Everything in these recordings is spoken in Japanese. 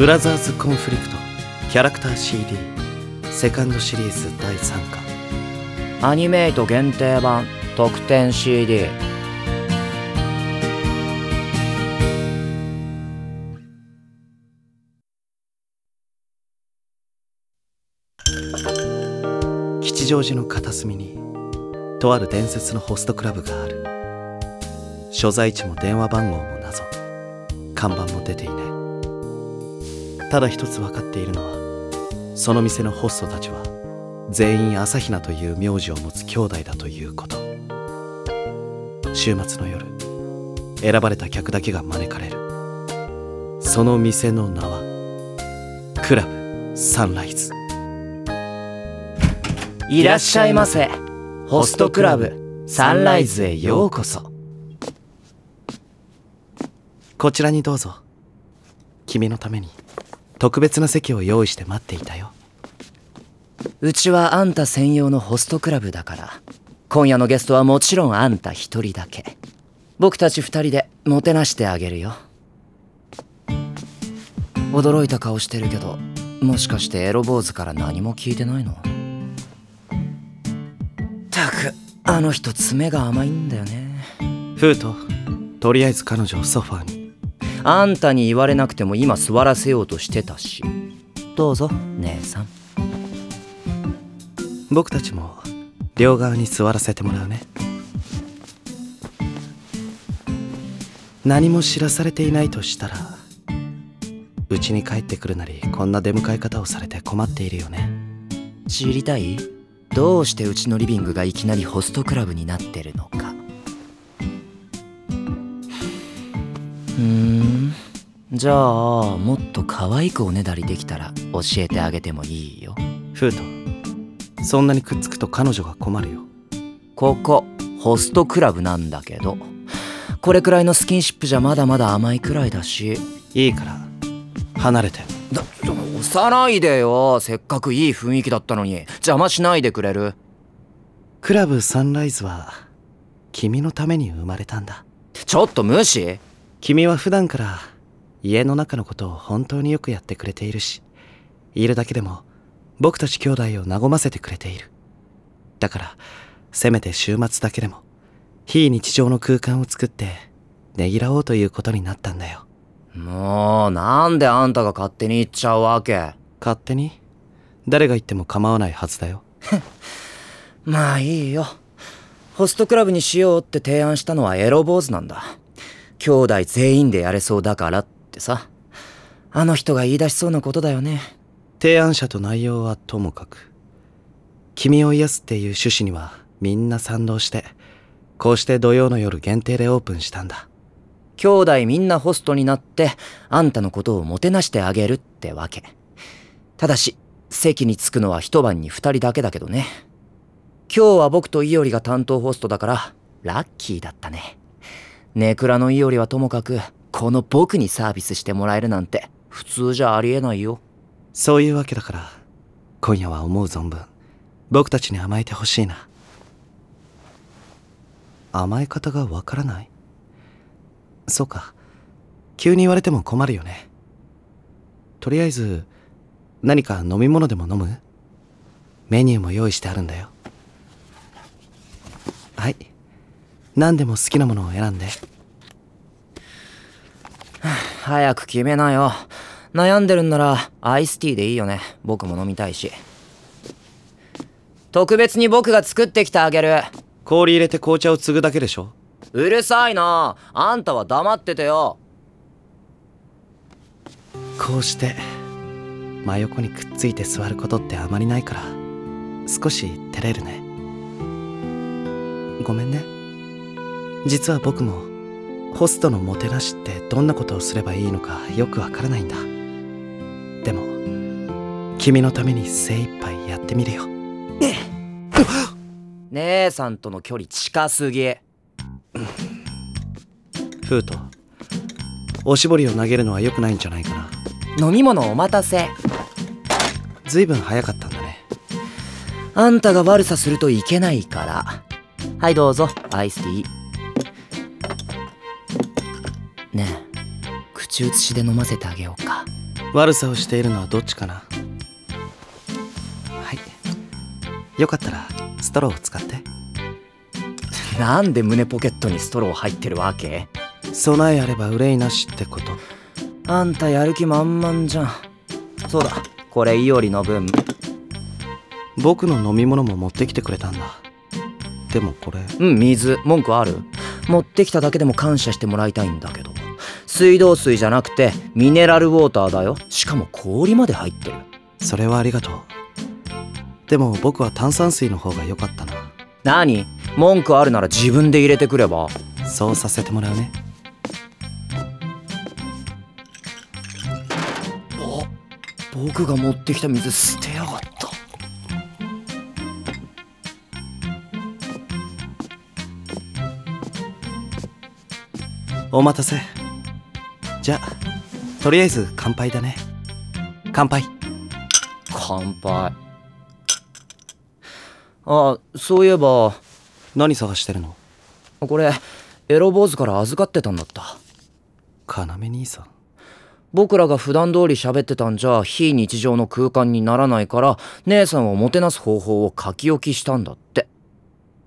ブラザーズ・コンフリクトキャラクター CD セカンドシリーズ第3巻。アニメイト限定版特典 CD 吉祥寺の片隅にとある伝説のホストクラブがある。所在地も電話番号も謎。看板も出ていないただ一つ分かっているのはその店のホストたちは全員朝比奈という名字を持つ兄弟だということ。週末の夜選ばれた客だけが招かれる。その店の名はクラブサンライズ。いらっしゃいませ。ホストクラブサンライズへようこそ。こちらにどうぞ。君のために特別な席を用意して待っていたよ。うちはあんた専用のホストクラブだから。今夜のゲストはもちろんあんた一人だけ。僕たち二人でもてなしてあげるよ。驚いた顔してるけどもしかしてエロ坊主から何も聞いてないの？たくあの人爪が甘いんだよね。フートとりあえず彼女をソファーにあんたに言われなくても今座らせようとしてたし。どうぞ。姉さん。僕たちも両側に座らせてもらうね。何も知らされていないとしたらうちに帰ってくるなりこんな出迎え方をされて困っているよね。知りたい？どうしてうちのリビングがいきなりホストクラブになってるのかふん。じゃあもっと可愛くおねだりできたら教えてあげてもいいよ。フートそんなにくっつくと彼女が困るよ。ここホストクラブなんだけど。これくらいのスキンシップじゃまだまだ甘いくらいだし。いいから。離れて。だ押さないでよ。せっかくいい雰囲気だったのに。邪魔しないでくれる？クラブサンライズは君のために生まれたんだ。ちょっと無視？君は普段から家の中のことを本当によくやってくれているしいるだけでも僕たち兄弟を和ませてくれている。だからせめて週末だけでも非日常の空間を作ってねぎらおうということになったんだよ。もうなんであんたが勝手に言っちゃうわけ？勝手に？誰が言っても構わないはずだよ。まあいいよ。ホストクラブにしようって提案したのはエロ坊主なんだ兄弟全員でやれそうだからってさ。あの人が言い出しそうなことだよね。提案者と内容はともかく。君を癒すっていう趣旨にはみんな賛同してこうして土曜の夜限定でオープンしたんだ。兄弟みんなホストになってあんたのことをもてなしてあげるってわけ。ただし席に着くのは一晩に二人だけだけどね。今日は僕とイオリが担当ホストだからラッキーだったねネクラのイオリはともかくこの僕にサービスしてもらえるなんて普通じゃありえないよ。そういうわけだから今夜は思う存分。僕たちに甘えてほしいな。甘え方がわからない？そうか。急に言われても困るよね。とりあえず何か飲み物でも飲む？メニューも用意してあるんだよ。はい。何でも好きなものを選んで。早く決めなよ。悩んでるんならアイスティーでいいよね。僕も飲みたいし。特別に僕が作ってきてあげる。氷入れて紅茶を継ぐだけでしょ？うるさいな。あんたは黙っててよ。こうして真横にくっついて座ることってあまりないから少し照れるね。ごめんね実は僕もホストのもてなしってどんなことをすればいいのかよくわからないんだ。でも君のために精一杯やってみるよ。姉さんとの距離近すぎ。フートおしぼりを投げるのは良くないんじゃないかな。飲み物お待たせ。ずいぶん早かったんだね。あんたが悪さするといけないから。はいどうぞ。アイスティーねえ口移しで飲ませてあげようか。悪さをしているのはどっちかな？はい。よかったらストローを使って。なんで胸ポケットにストロー入ってるわけ？備えあれば憂いなしってこと。あんたやる気満々じゃん。そうだこれいおりの分。僕の飲み物も持ってきてくれたんだ。でもこれ。うん水文句ある？持ってきただけでも感謝してもらいたいんだけど水道水じゃなくてミネラルウォーターだよ。しかも氷まで入ってる。それはありがとう。でも僕は炭酸水の方が良かったな。何？文句あるなら自分で入れてくれば。そうさせてもらうね。あ僕が持ってきた水捨てやがった。お待たせじゃあとりあえず乾杯だね。乾杯。乾杯。あそういえば何探してるの？これエロ坊主から預かってたんだった。要兄さん。僕らが普段通り喋ってたんじゃ非日常の空間にならないから姉さんをもてなす方法を書き置きしたんだって。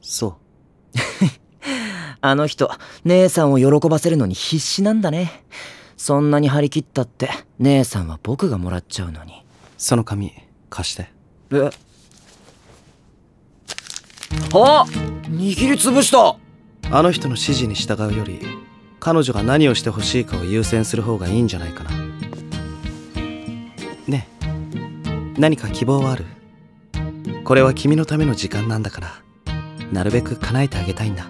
そう。あの人姉さんを喜ばせるのに必死なんだねそんなに張り切ったって姉さんは僕がもらっちゃうのに。その紙貸して。え？あ！握りつぶした！あの人の指示に従うより彼女が何をしてほしいかを優先する方がいいんじゃないかな。ねえ何か希望はある？これは君のための時間なんだからなるべく叶えてあげたいんだ。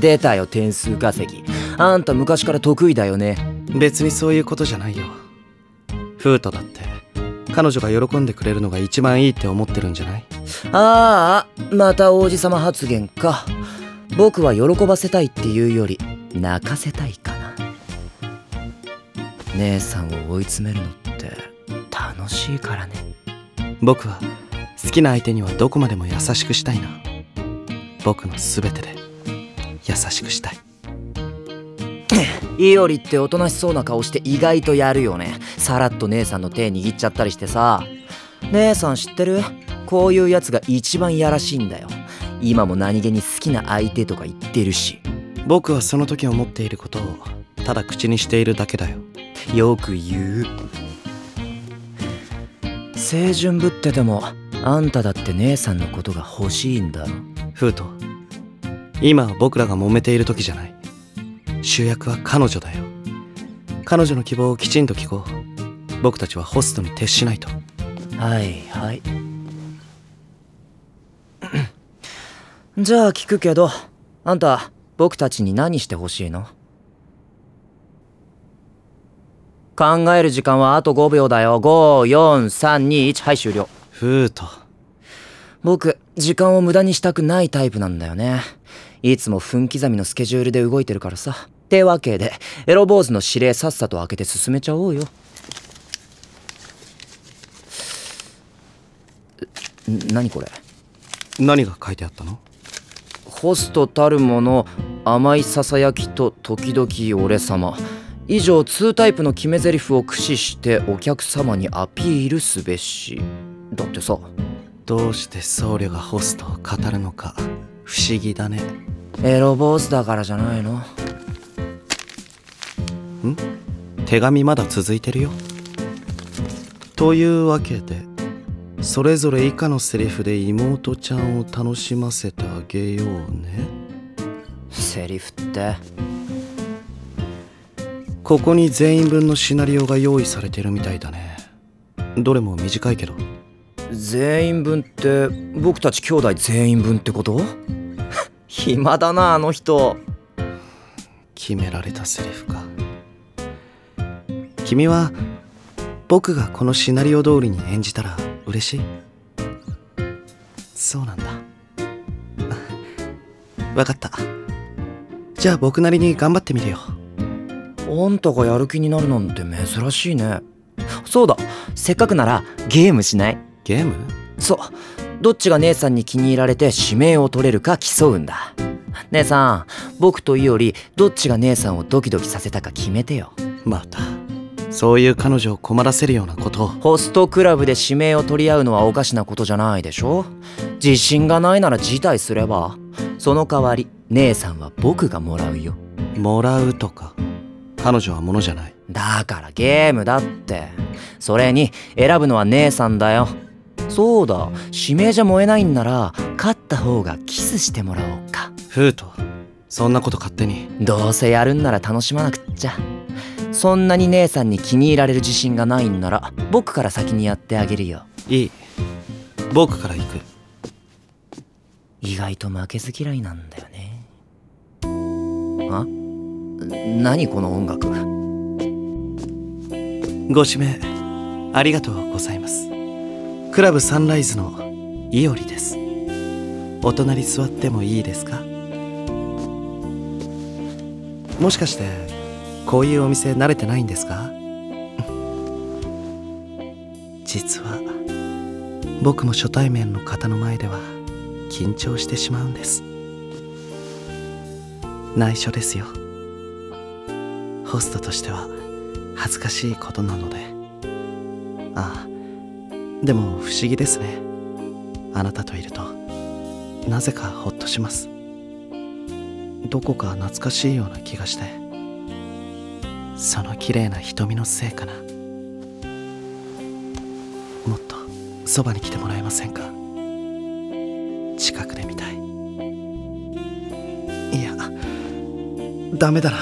出たよ点数稼ぎあんた昔から得意だよね。別にそういうことじゃないよ。フートだって彼女が喜んでくれるのが一番いいって思ってるんじゃない？ああまた王子様発言か。僕は喜ばせたいっていうより泣かせたいかな。姉さんを追い詰めるのって楽しいからね。僕は好きな相手にはどこまでも優しくしたいな。僕の全てで優しくしたいイオリっておとなしそうな顔して意外とやるよね。さらっと姉さんの手握っちゃったりしてさ。姉さん知ってる？こういうやつが一番やらしいんだよ。今も何気に好きな相手とか言ってるし。僕はその時思っていることをただ口にしているだけだよ。よく言う。清純ぶっててもあんただって姉さんのことが欲しいんだろ。フート今は僕らが揉めている時じゃない主役は彼女だよ。彼女の希望をきちんと聞こう。僕たちはホストに徹しないと。はいはい。じゃあ聞くけどあんた僕たちに何してほしいの？考える時間はあと5秒だよ。54321はい終了。フート僕時間を無駄にしたくないタイプなんだよね。いつも分刻みのスケジュールで動いてるからさってわけでエロ坊主の指令さっさと開けて進めちゃおうよ。ん何これ？何が書いてあったの？ホストたるもの甘いささやきと時々俺様。以上2タイプの決め台詞を駆使してお客様にアピールすべし。だってさ。どうして僧侶がホストを語るのか不思議だね。エロ坊主だからじゃないの？手紙まだ続いてるよ。というわけでそれぞれ以下のセリフで妹ちゃんを楽しませてあげようね。セリフって？ここに全員分のシナリオが用意されてるみたいだね。どれも短いけど。全員分って僕たち兄弟全員分ってこと？暇だなあの人。決められたセリフか君は僕がこのシナリオ通りに演じたら嬉しい？そうなんだ。分かった。じゃあ僕なりに頑張ってみるよ。あんたがやる気になるなんて珍しいね。そうだ。せっかくならゲームしない？ゲーム？そう。どっちが姉さんに気に入られて指名を取れるか競うんだ。姉さん僕といおりどっちが姉さんをドキドキさせたか決めてよ。またそういう彼女を困らせるようなことを。ホストクラブで指名を取り合うのはおかしなことじゃないでしょ？自信がないなら辞退すれば。その代わり姉さんは僕がもらうよ。もらうとか。彼女はものじゃない。だからゲームだって。それに選ぶのは姉さんだよ。そうだ。指名じゃ燃えないんなら勝った方がキスしてもらおうか。フートそんなこと勝手に。どうせやるんなら楽しまなくっちゃそんなに姉さんに気に入られる自信がないんなら僕から先にやってあげるよ。いい。僕から行く。意外と負けず嫌いなんだよね。あ？何この音楽？ご指名ありがとうございます。クラブサンライズのいおりです。お隣座ってもいいですか？もしかしてこういうお店慣れてないんですか？実は僕も初対面の方の前では緊張してしまうんです。内緒ですよ。ホストとしては恥ずかしいことなので。ああでも不思議ですね。あなたといると。なぜかほっとします。どこか懐かしいような気がして。その綺麗な瞳のせいかな。もっとそばに来てもらえませんか？近くで見たい。いやダメだな。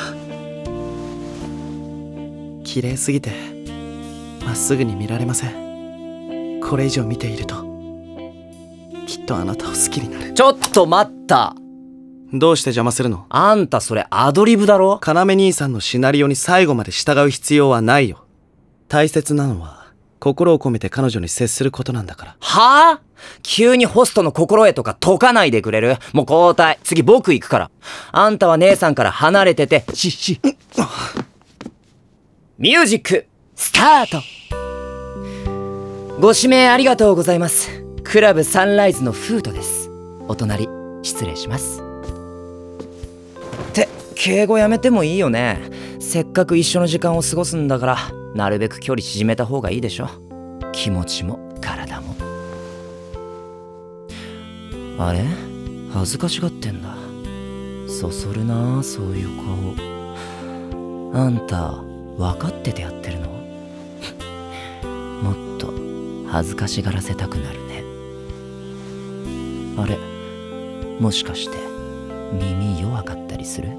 綺麗すぎてまっすぐに見られません。これ以上見ているときっとあなたを好きになる。ちょっと待った。どうして邪魔するの？あんたそれアドリブだろ？要兄さんのシナリオに最後まで従う必要はないよ大切なのは心を込めて彼女に接することなんだからはあ急にホストの心得とか解かないでくれるもう交代次僕行くからあんたは姉さんから離れててししミュージックスタートご指名ありがとうございますクラブサンライズのフートですお隣失礼します敬語やめてもいいよね。せっかく一緒の時間を過ごすんだからなるべく距離縮めた方がいいでしょ。気持ちも体も。あれ？恥ずかしがってんだ。そそるなそういう顔。あんた分かっててやってるの？もっと恥ずかしがらせたくなるね。あれ？もしかして耳弱かったりする？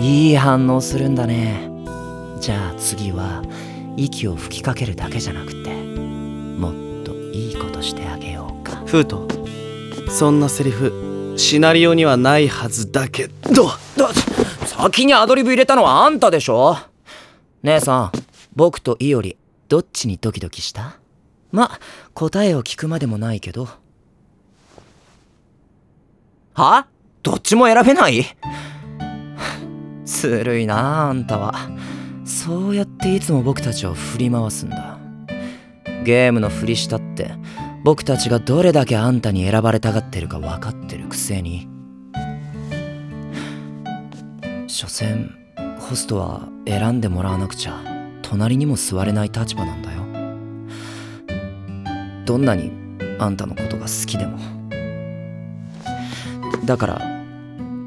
いい反応するんだね。じゃあ次は息を吹きかけるだけじゃなくてもっといいことしてあげようか。フートそんなセリフシナリオにはないはずだけど。だ先にアドリブ入れたのはあんたでしょ？姉さん僕とイオリどっちにドキドキした？ま答えを聞くまでもないけど。は？どっちも選べない？ずるいなああんたは。そうやっていつも僕たちを振り回すんだ。ゲームのふりしたって僕たちがどれだけあんたに選ばれたがってるか分かってるくせに。所詮ホストは選んでもらわなくちゃ隣にも座れない立場なんだよ。どんなにあんたのことが好きでも。だから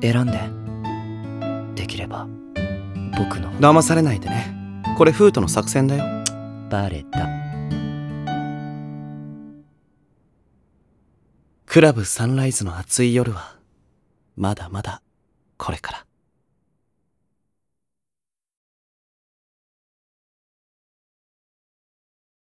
選んで。ば僕の騙されないでね。これフートの作戦だよ。バレた。クラブサンライズの暑い夜はまだまだこれから